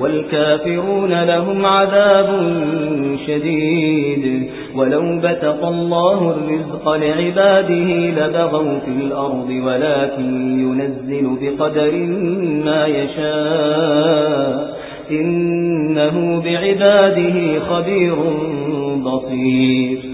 والكافرون لهم عذاب شديد. ولو بتق الله الرزق لعباده لبغوا في الأرض ولكن ينزل بقدر ما يشاء. إنه بعباده خبير بصير.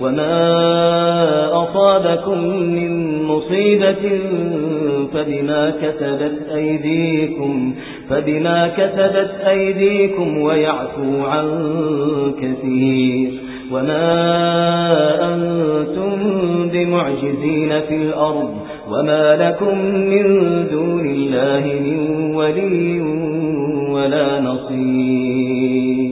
وما أصابكم من مصيبة فبما كتبت أيديكم فبما كتبت أيديكم ويعفو عن كثير وما أنتم بمعجزين في الأرض وما لكم من دون الله من ولي ولا نصير